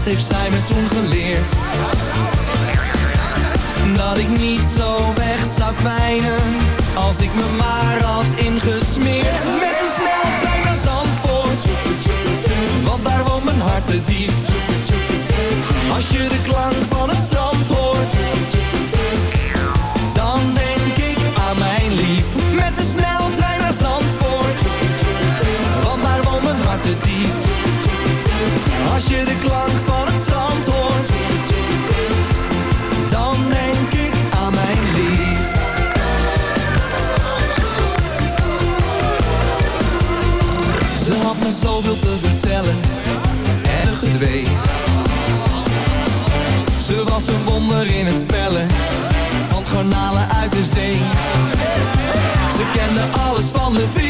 Wat heeft zij me toen geleerd? dat ik niet zo weg zou kwijnen Als ik me maar had ingesmeerd. Met de sneltrein naar Zandvoort. Want daar woont mijn hart te diep. Als je de klank van het van garnalen uit de zee. Ze kende alles van de vissen,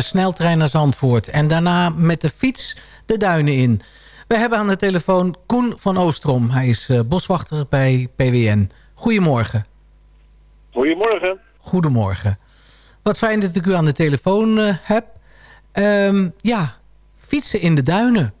de sneltrein naar Zandvoort. En daarna met de fiets de duinen in. We hebben aan de telefoon Koen van Oostrom. Hij is eh, boswachter bij PWN. Goedemorgen. Goedemorgen. Goedemorgen. Wat fijn dat ik u aan de telefoon eh, heb. Ehm, ja, fietsen in de duinen.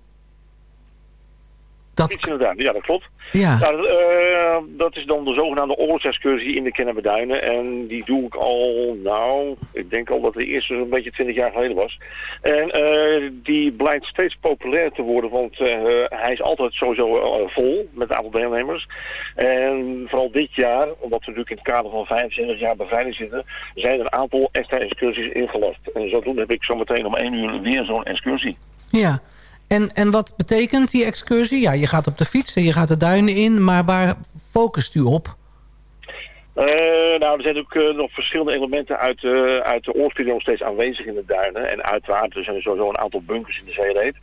Dat... Ja dat klopt. Ja. Nou, eh, dat is dan de zogenaamde oorlogsexcursie in de Kennemerduinen. En die doe ik al, nou, ik denk al dat de eerste zo'n beetje 20 jaar geleden was. En eh, die blijkt steeds populair te worden, want eh, hij is altijd sowieso vol met een aantal deelnemers. En vooral dit jaar, omdat we natuurlijk in het kader van 25 jaar bevrijding zitten, zijn er een aantal extra excursies ingelast. En zodoende heb ik zometeen om 1 uur weer zo'n excursie. Ja. En, en wat betekent die excursie? Ja, je gaat op de fiets en je gaat de duinen in. Maar waar focust u op? Eh, nou, er zijn ook eh, nog verschillende elementen uit, eh, uit de oorlogsperiode nog steeds aanwezig in de duinen. En uiteraard er zijn er sowieso een aantal bunkers in de zeereed.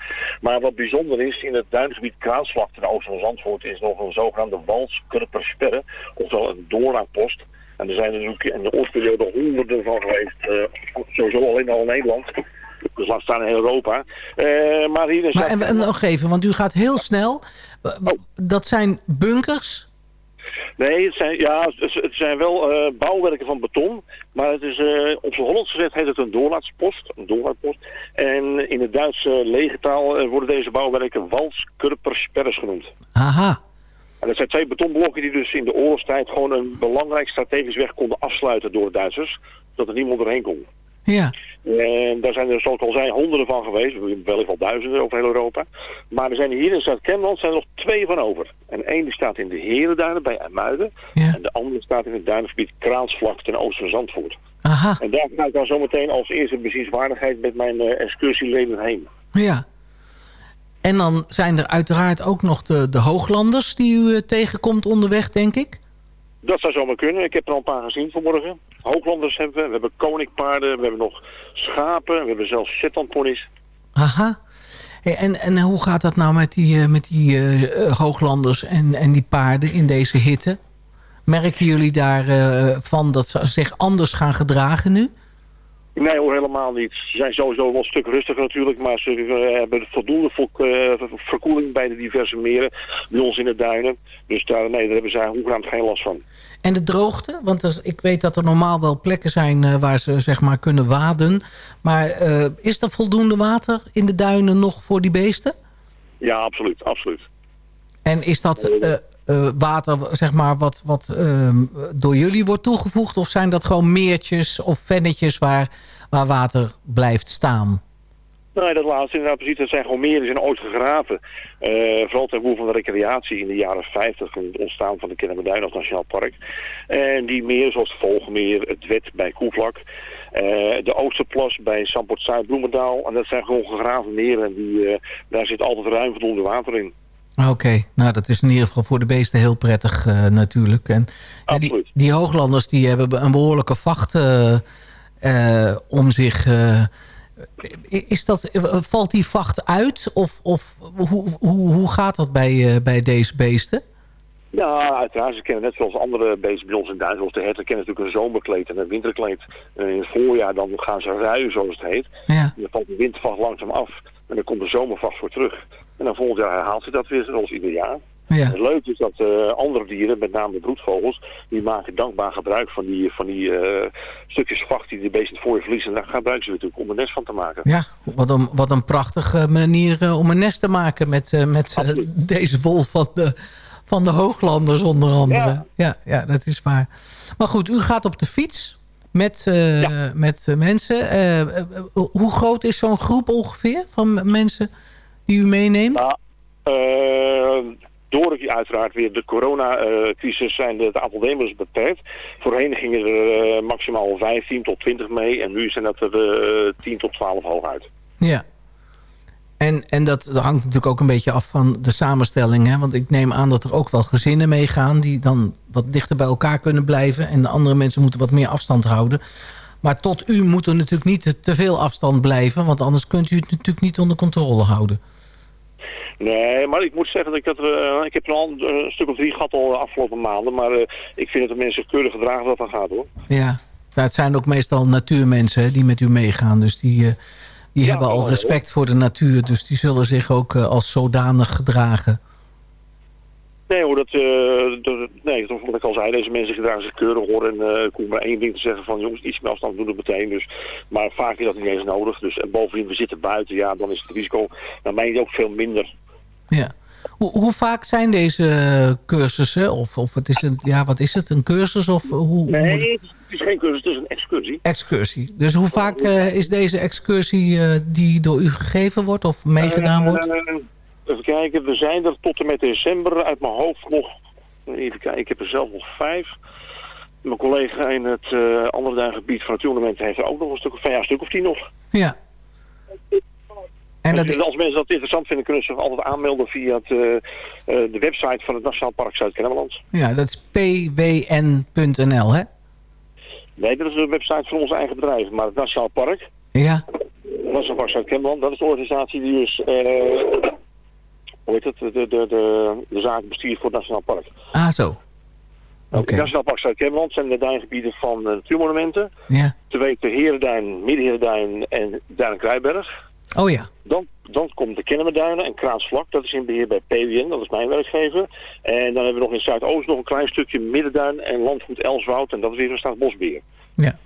Maar wat bijzonder is, in het duingebied Kraansvlakte, de oosten van Zandvoort, is nog een zogenaamde walskurpersperre, oftewel een doorlaatpost. En er zijn er natuurlijk in de oorlogsperiode honderden van geweest, sowieso alleen al in Nederland. Dus laat staan in Europa. Eh, maar hier is Maar en, en nog even, want u gaat heel snel. Dat zijn bunkers? Nee, het zijn, ja, het zijn wel eh, bouwwerken van beton. Maar het is, eh, op zijn Hollands gezet heet het een doorlaatspost. Een doorlaatpost. En in het Duitse legertaal worden deze bouwwerken walskurpersperres genoemd. Aha. En dat zijn twee betonblokken die dus in de oorlogstijd gewoon een belangrijk strategisch weg konden afsluiten door de Duitsers. Zodat er niemand doorheen kon. Ja. En daar zijn er, zoals ik al zei, honderden van geweest. Wellicht wel duizenden over heel Europa. Maar er zijn hier in Zuid-Kennemerland zijn er nog twee van over. En één die staat in de Herenduinen bij IJmuiden. En de andere staat in het duinengebied Kraansvlak ten oosten van Zandvoort. Aha. En daar ga ik dan zometeen als eerste bezienswaardigheid met mijn eh, excursieleden heen. Ja. En dan zijn er uiteraard ook nog de, de hooglanders die u eh, tegenkomt onderweg, denk ik. Dat zou zomaar kunnen. Ik heb er al een paar gezien vanmorgen. Hooglanders hebben we. We hebben koninkpaarden. We hebben nog schapen. We hebben zelfs Shetlandponies. Aha. En, en hoe gaat dat nou met die, eh, met die eh, eh, hooglanders en, en die paarden in deze hitte? Merken jullie daarvan van dat ze zich anders gaan gedragen nu? Nee hoor, helemaal niet. Ze zijn sowieso wel een stuk rustiger natuurlijk, maar ze eh, hebben voldoende eh, verkoeling bij de diverse meren bij ons in de duinen. Dus daar, nee, daar hebben zij hoegenaamd geen last van. En de droogte? Want ik weet dat er normaal wel plekken zijn eh, waar ze zeg maar kunnen waden. Maar is er voldoende water in de duinen nog voor die beesten? Ja, absoluut, absoluut. En is dat eh, water zeg maar, wat, wat ehm, door jullie wordt toegevoegd? Of zijn dat gewoon meertjes of vennetjes waar, waar water blijft staan? Nee, dat laatste inderdaad precies. Dat zijn gewoon meren die zijn ooit gegraven. Eh, vooral ten behoeve van de recreatie in de jaren 50, in het ontstaan van de Kennemerduin als Nationaal Park. En die meren zoals het Volgemeer, het Wet bij Koevlak, eh, de Oosterplas bij Samport Zuid-Bloemendaal. En dat zijn gewoon gegraven meren en die, daar zit altijd ruim voldoende water in. Oké, nou dat is in ieder geval voor de beesten heel prettig eh, natuurlijk. En ja, die, die hooglanders die hebben een behoorlijke vacht eh, eh, om zich... is dat, valt die vacht uit? Of, of hoe, hoe, hoe gaat dat bij, bij deze beesten? Ja, uiteraard. Ze kennen net zoals andere beesten bij ons in Duitsland. Zoals de herten kennen natuurlijk een zomerkleed en een winterkleed. En in het voorjaar dan gaan ze ruien, zoals het heet. Ja. Dan valt de wintervacht langzaam af. En dan komt de zomervacht voor terug. En dan volgend jaar herhaalt zich dat weer zoals ieder jaar. Ja. Het leuke is dat eh, andere dieren, met name de broedvogels, die maken dankbaar gebruik van die, van die eh, stukjes vacht die de beesten het voorjaar verliezen. En daar gebruiken ze natuurlijk om een nest van te maken. Ja, wat een, wat een prachtige manier eh, om een nest te maken met, met deze wol van de, van de hooglanders onder andere. Ja. Ja, dat is waar. Maar goed, u gaat op de fiets met, met mensen. Hoe groot is zo'n groep ongeveer van mensen die u meeneemt? Nou, eh, door uiteraard weer de coronacrisis zijn de, het aantal deelnemers beperkt. Voorheen gingen er eh, maximaal 15 tot 20 mee en nu zijn dat er eh, 10 tot 12 hooguit. Ja. En, en dat, dat hangt natuurlijk ook een beetje af van de samenstelling. Hè? Want ik neem aan dat er ook wel gezinnen meegaan... die dan wat dichter bij elkaar kunnen blijven. En de andere mensen moeten wat meer afstand houden. Maar tot u moet er natuurlijk niet te veel afstand blijven... want anders kunt u het natuurlijk niet onder controle houden. Nee, maar ik moet zeggen dat ik dat... eh, ik heb al een, een stuk of drie gehad al de afgelopen maanden. Maar eh, ik vind dat de mensen zich keurig gedragen dat dat gaat hoor. Ja, nou, het zijn ook meestal natuurmensen hè, die met u meegaan. Dus die, eh, die Ja, hebben al wel, respect voor de natuur. Dus die zullen zich ook als zodanig gedragen. Nee hoor, dat, eh, dat, nee, dat wat ik al zei, deze mensen gedragen zich keurig hoor. En eh, ik hoef maar één ding te zeggen van jongens, iets meer afstand doen het meteen. Dus, maar vaak is dat niet eens nodig. Dus en bovendien, we zitten buiten, ja, dan is het risico, dan ben je ook veel minder. Ja. Hoe, hoe vaak zijn deze cursussen? Of, of het is een, ja, wat is het? Een cursus? Of hoe, hoe- Nee, het is geen cursus, het is een excursie. excursie. Dus hoe vaak eh, is deze excursie eh, die door u gegeven wordt of meegedaan wordt? Eh, even kijken, we zijn er tot en met december uit mijn hoofd nog, even kijken, ik heb er zelf nog vijf. Mijn collega in het eh andere duingebied van Natuurmonument heeft er ook nog een stuk of, ja, een stuk of tien nog. Ja. En Dus als mensen dat interessant vinden, kunnen ze zich altijd aanmelden via het, eh, eh, de website van het Nationaal Park Zuid-Kennemerland. ja, dat is pwn.nl, hè? Nee, dat is de website van ons eigen bedrijf, maar het Nationaal Park, Ja. Nationaal Park Zuid-Kennemerland, dat is de organisatie die dus, eh, hoe heet het, de, de, de, de zaak bestuurt voor het Nationaal Park. Ah, zo. Oké. Het Nationaal Park Zuid-Kennemerland zijn de duingebieden van natuurmonumenten. Ja. Te weten Herenduin, Middenherenduin en Duin-Kruiberg. Oh ja. Dan, dan komt de Kennemerduinen en Kraansvlak. Dat is in beheer bij PWN, dat is mijn werkgever. En dan hebben we nog in Zuidoost nog een klein stukje Middenduin en Landgoed Elswoud. En dat is weer een Staatsbosbeheer. Ja.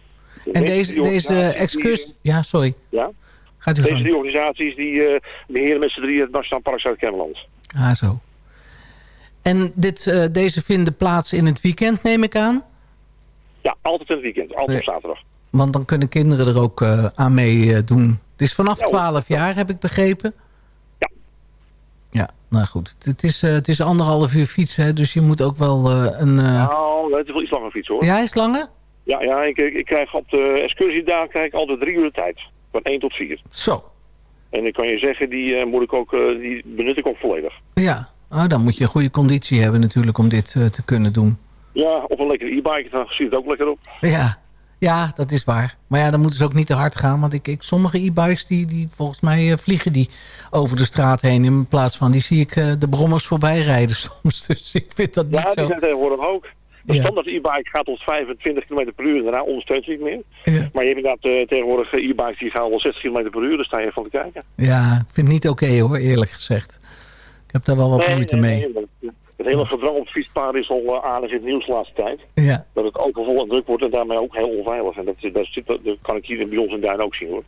En deze, deze excursie... Ja, sorry. Ja? Gaat u Deze gang. drie organisaties die eh, beheren met z'n drieën het Nationaal Park Zuid-Kennemerland. Ah, zo. En dit, eh, deze vinden plaats in het weekend, neem ik aan? Ja, altijd in het weekend. Altijd op zaterdag. Want dan kunnen kinderen er ook eh, aan mee eh, doen. Het is vanaf Ja, hoor. 12 jaar, heb ik begrepen. Ja. Ja, nou goed. Het is, eh, het is anderhalf uur fietsen, hè, dus je moet ook wel eh, een... eh, Nou, het is wel iets langer fiets hoor. Ja, is langer? Ja, ja ik, ik krijg op de excursiedag krijg ik altijd drie uur de tijd. Van 1 tot 4. Zo. En ik kan je zeggen, die, moet ik ook, die benut ik ook volledig. Ja, oh, dan moet je een goede conditie hebben natuurlijk om dit te kunnen doen. Ja, of een lekkere e-bike, dan ziet het ook lekker op. Ja. Ja, dat is waar. Maar ja, dan moeten ze ook niet te hard gaan. Want ik, ik, sommige e-bikes, die, die volgens mij eh, vliegen die over de straat heen. In plaats van, die zie ik eh, de brommers voorbij rijden [LAUGHS] soms. Dus ik vind dat niet Ja, die zo. zijn tegenwoordig ook. De Ja. standaard e-bike gaat tot 25 km per uur en daarna ondersteunt het niet meer. Maar je hebt inderdaad eh, tegenwoordig e-bikes die gaan wel 60 km per uur, daar sta je van te kijken. Ja, ik vind het niet oké hoor, eerlijk gezegd. Ik heb daar wel wat Nee, moeite nee, mee. nee, Het hele gedrang op fietspaden is al eh, aardig in het nieuws de laatste tijd. Ja. Dat het overvol en druk wordt en daarmee ook heel onveilig. En dat, dat, zit, dat kan ik hier bij ons in Duin ook zien hoor.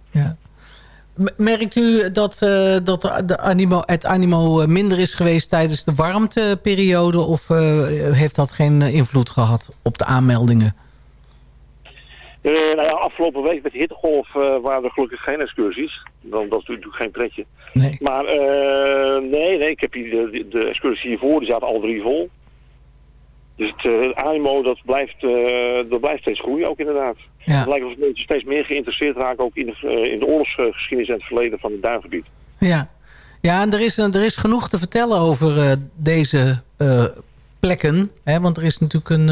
M- Merkt u dat, eh, dat de- animo, het animo eh, minder is geweest tijdens de warmteperiode? Of heeft dat geen invloed gehad op de aanmeldingen? Eh, nou ja, afgelopen week met de hittegolf eh, waren er gelukkig geen excursies. Dan, dat is natuurlijk geen pretje. Nee. Maar eh, nee, nee, ik heb hier de, excursies hiervoor, die zaten al drie vol. Dus het animo, dat blijft, dat blijft steeds groeien ook inderdaad. Ja. Het lijkt alsof mensen steeds meer geïnteresseerd raken ook in de, in de oorlogsgeschiedenis en het verleden van het duingebied. Ja, ja en er is, er is genoeg te vertellen over deze plekken. Hè? Want er is natuurlijk een...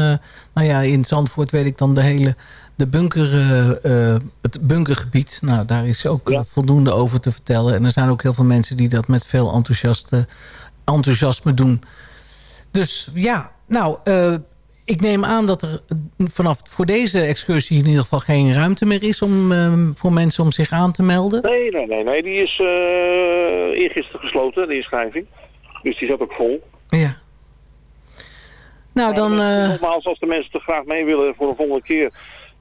nou ja, in Zandvoort weet ik dan de hele... De bunker, eh, eh, het bunkergebied. Nou, daar is ook eh, voldoende over te vertellen. En er zijn ook heel veel mensen die dat met veel enthousiaste, enthousiasme doen. Dus ja, nou... ik neem aan dat er vanaf voor deze excursie in ieder geval geen ruimte meer is om, voor mensen om zich aan te melden. Nee, nee, nee, nee. Die is eergisteren gesloten, de inschrijving. Dus die zat ook vol. Ja. Nou, dan... Nogmaals, als de mensen er graag mee willen voor de volgende keer...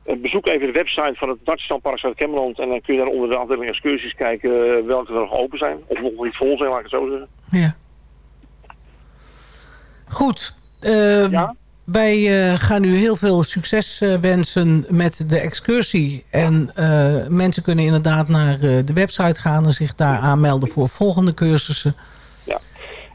eh, bezoek even de website van het Park Zuid-Kemmerland... en dan kun je daar onder de afdeling excursies kijken eh, welke er nog open zijn. Of nog niet vol zijn, laat ik het zo zeggen. Ja. Goed. Ehm, Wij eh, gaan u heel veel succes wensen met de excursie. En mensen kunnen inderdaad naar de website gaan... en zich daar aanmelden voor volgende cursussen.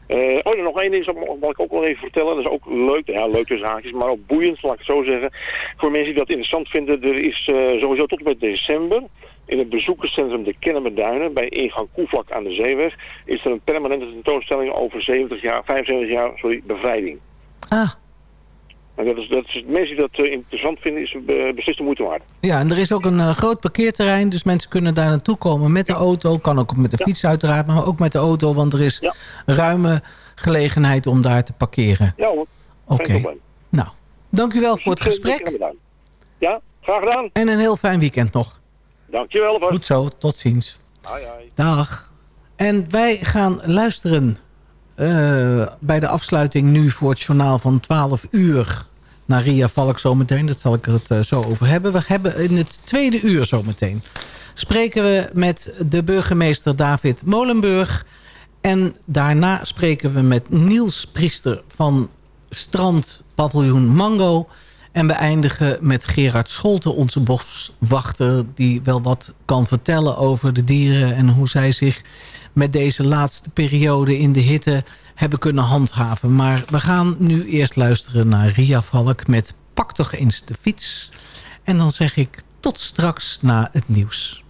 Eh, oh, nog één ding wat ik ook wel even vertellen. Dat is ook leuk, ja, leuk tussen haakjes, maar ook boeiend, laat ik het zo zeggen. Voor mensen die dat interessant vinden, er is eh, sowieso tot en met december... in het bezoekerscentrum de Kennemerduinen, bij ingang Koevlak aan de Zeeweg... is er een permanente tentoonstelling over 70 jaar, 75 jaar sorry, bevrijding. Ah. En dat is, dat is, mensen die dat eh, interessant vinden, is eh, beslist de moeite waard. Ja, en er is ook een eh, groot parkeerterrein. Dus mensen kunnen daar naartoe komen met de auto. Kan ook met de fiets uiteraard, maar ook met de auto. Want er is ruime gelegenheid om daar te parkeren. Ja hoor, Oké. Nou, dank u wel voor het gesprek. Ja, graag gedaan. En een heel fijn weekend nog. Dankjewel alvast. Goed zo, tot ziens. Dag. En wij gaan luisteren bij de afsluiting nu voor het journaal van 12 uur... naar Ria Valk zometeen. Dat zal ik het eh, zo over hebben. We hebben in het tweede uur zometeen... spreken we met de burgemeester David Molenburg... En daarna spreken we met Niels Priester van Strand Paviljoen Mango. En we eindigen met Gerard Scholte, onze boswachter... die wel wat kan vertellen over de dieren... en hoe zij zich met deze laatste periode in de hitte hebben kunnen handhaven. Maar we gaan nu eerst luisteren naar Ria Valk met Pak toch eens de fiets. En dan zeg ik tot straks na het nieuws.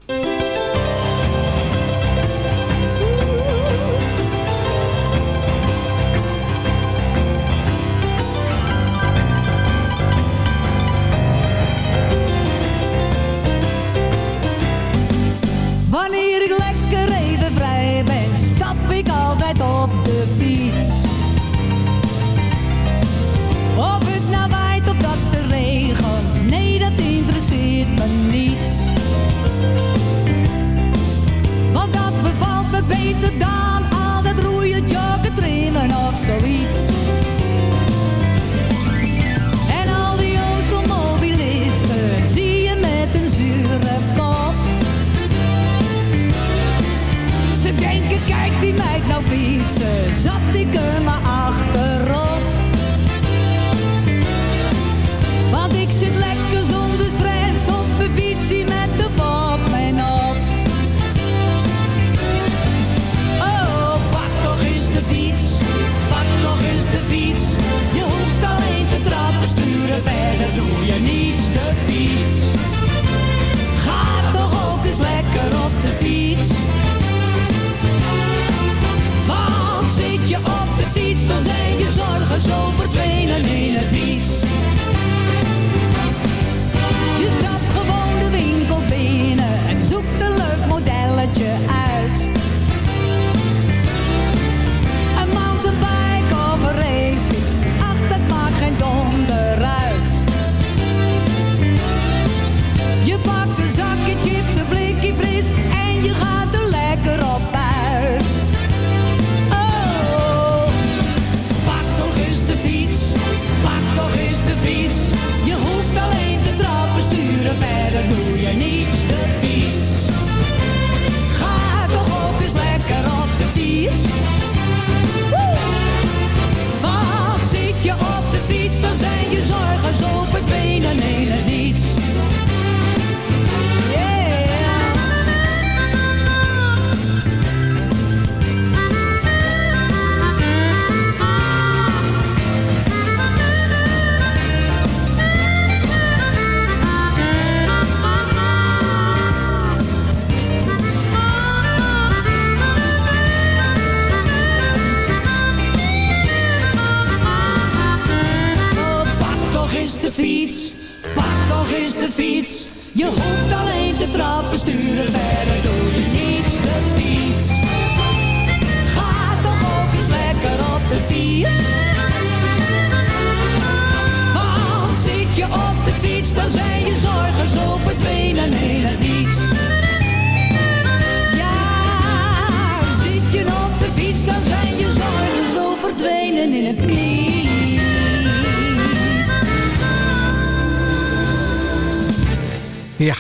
Ik altijd op fietsen, zat ik er maar achterop. Is de fiets. Je hoeft alleen te trappen, sturen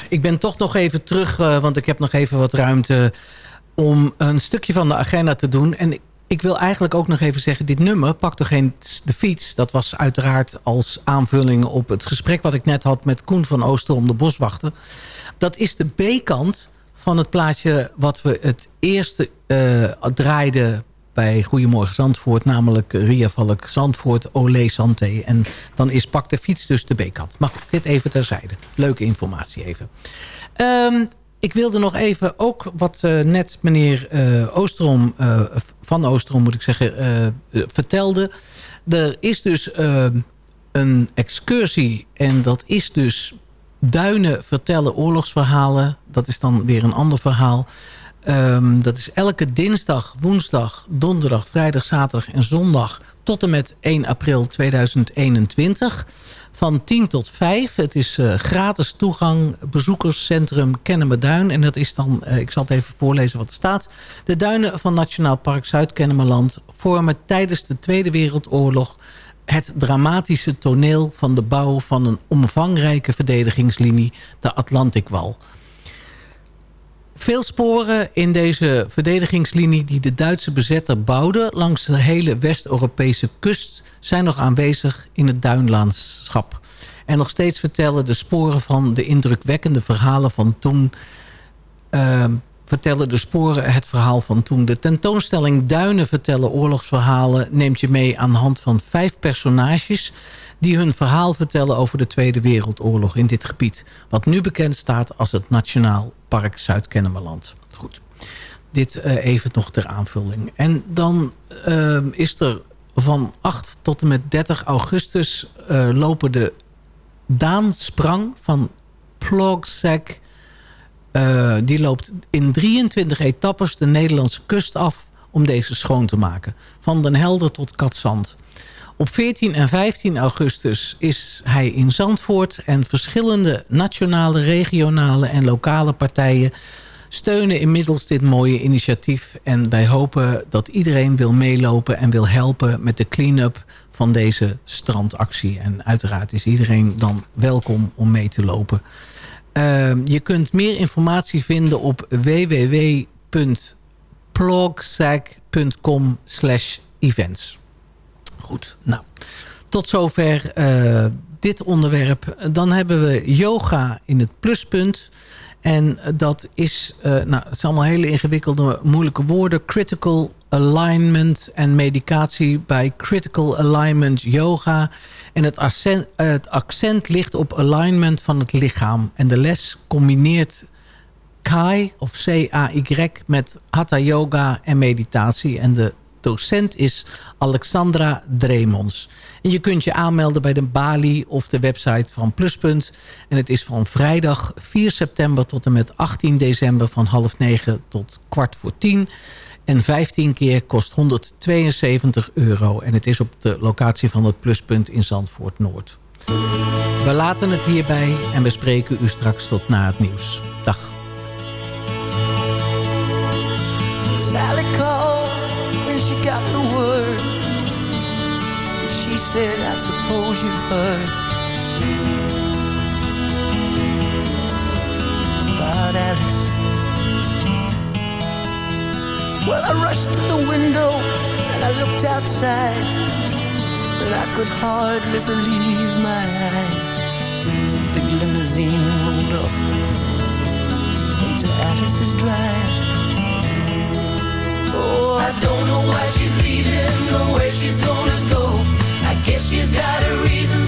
ik ben toch nog even terug, eh, want ik heb nog even wat ruimte om een stukje van de agenda te doen. En ik- wil eigenlijk ook nog even zeggen, dit nummer, Pak toch geen de fiets. Dat was uiteraard als aanvulling op het gesprek wat ik net had met Koen van Oosterom, de boswachter. Dat is de B-kant van het plaatje wat we het eerste eh, draaiden bij Goedemorgen Zandvoort. Namelijk Ria Valk Zandvoort, Olé Santé. En dan is Pak de fiets dus de B-kant. Maar dit even terzijde. Leuke informatie even. Ehm, ik wilde nog even ook wat eh, net meneer eh, Oosterom, eh, van Oosterom moet ik zeggen, vertelde. Er is dus een excursie en dat is dus Duinen vertellen oorlogsverhalen. Dat is dan weer een ander verhaal. Ehm, dat is elke dinsdag, woensdag, donderdag, vrijdag, zaterdag en zondag... tot en met 1 april 2021. Van 10 tot 5. Het is eh, gratis toegang, bezoekerscentrum Kennemerduin. En dat is dan, eh, ik zal het even voorlezen wat er staat. De duinen van Nationaal Park Zuid-Kennemerland... vormen tijdens de Tweede Wereldoorlog het dramatische toneel van de bouw van een omvangrijke verdedigingslinie, de Atlantikwal. Veel sporen in deze verdedigingslinie die de Duitse bezetter bouwde langs de hele West-Europese kust zijn nog aanwezig in het duinlandschap. En nog steeds vertellen de sporen van de indrukwekkende verhalen van toen... eh, vertellen de sporen het verhaal van toen. De tentoonstelling Duinen vertellen oorlogsverhalen... neemt je mee aan de hand van vijf personages... die hun verhaal vertellen over de Tweede Wereldoorlog in dit gebied. Wat nu bekend staat als het Nationaal Park Zuid-Kennemerland. Goed. Dit eh, even nog ter aanvulling. En dan eh, is er van 8 tot en met 30 augustus... eh, lopen de Daan Sprang van Plogsack... Uh, die loopt in 23 etappes de Nederlandse kust af om deze schoon te maken. Van Den Helder tot Katzand. Op 14 en 15 augustus is hij in Zandvoort... en verschillende nationale, regionale en lokale partijen... steunen inmiddels dit mooie initiatief. En wij hopen dat iedereen wil meelopen en wil helpen... met de clean-up van deze strandactie. En uiteraard is iedereen dan welkom om mee te lopen... Uh, je kunt meer informatie vinden op www.plogsack.com slash events. Goed, nou, tot zover uh, dit onderwerp. Dan hebben we yoga in het pluspunt. En dat is, uh, nou, het zijn allemaal hele ingewikkelde, moeilijke woorden. Critical alignment en medicatie bij critical alignment yoga. En het accent, het accent ligt op alignment van het lichaam. En de les combineert Kai of C-A-Y met Hatha yoga en meditatie. En de docent is Alexandra Dremons. En je kunt je aanmelden bij de Bali of de website van Pluspunt. En het is van vrijdag 4 september tot en met 18 december van half negen tot kwart voor tien. En 15 keer kost 172 euro. En het is op de locatie van het Pluspunt in Zandvoort Noord. We laten het hierbij en we spreken u straks tot na het nieuws. Dag. Sally called she said, I suppose you've heard Alice. Well, I rushed to the window and I looked outside, but I could hardly believe my eyes. A big limousine rolled up into Alice's drive. Oh, I don't know why she's leaving or where she's gonna go. I guess she's got her reasons,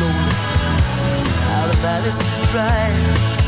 alone. How the valley is dry.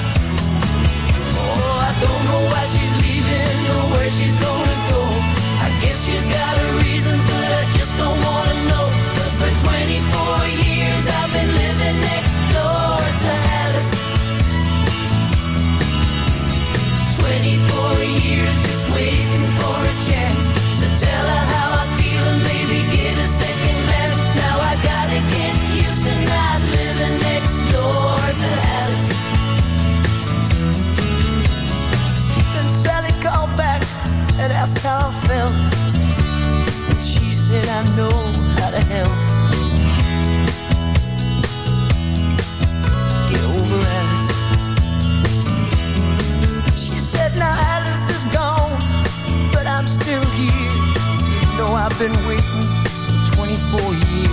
been waiting for 24 years,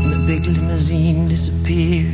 and the big limousine disappeared.